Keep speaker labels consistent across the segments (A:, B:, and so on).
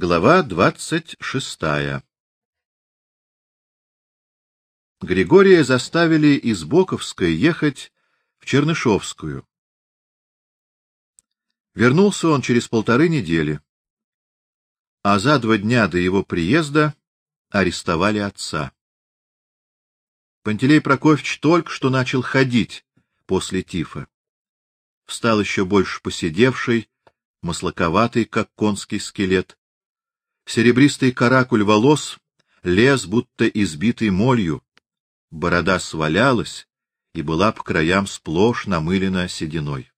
A: Глава двадцать шестая Григория заставили из Боковской ехать в Чернышовскую. Вернулся он через полторы недели, а за два дня до его приезда арестовали отца. Пантелей Прокофьевич только что начал ходить после тифа. Встал еще больше посидевший, маслаковатый, как конский скелет. Серебристый каракуль волос лез, будто избитый молью. Борода свалялась и была по краям сплошь намылена сединой.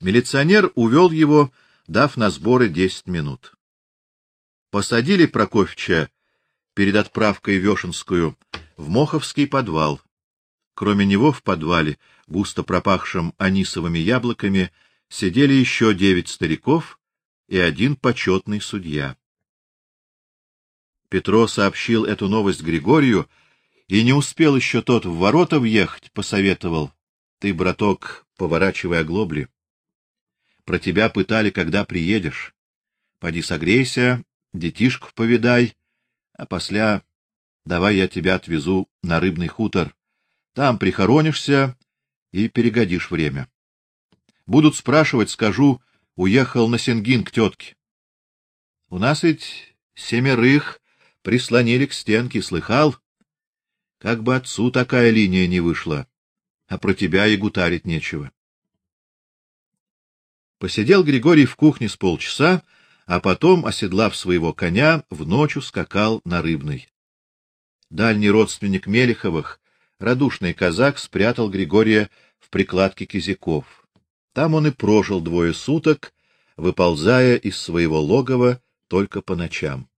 A: Милиционер увел его, дав на сборы десять минут. Посадили Прокофьевича перед отправкой в Вешенскую в Моховский подвал. Кроме него в подвале, густо пропахшем анисовыми яблоками, сидели еще девять стариков и один почетный судья. Петро сообщил эту новость Григорию, и не успел еще тот в ворота въехать, посоветовал: "Ты, браток, поворачивай оглобли. Про тебя пытали, когда приедешь. Поди согрейся, детишку повидай, а после давай я тебя отвезу на рыбный хутор. Там прихоронишься и перегодишь время. Будут спрашивать, скажу, уехал на Сенгин к тетке. У нас ведь семерых прислонили к стенке, слыхал? Как бы отцу такая линия не вышла, а про тебя и гутарить нечего. Посидел Григорий в кухне с полчаса, а потом, оседлав своего коня, в ночь скакал на рыбный. Дальний родственник Мелиховых, радушный казак, спрятал Григория в прикладке кизяков. Там он и прожил двое суток, выползая из своего логова только по ночам.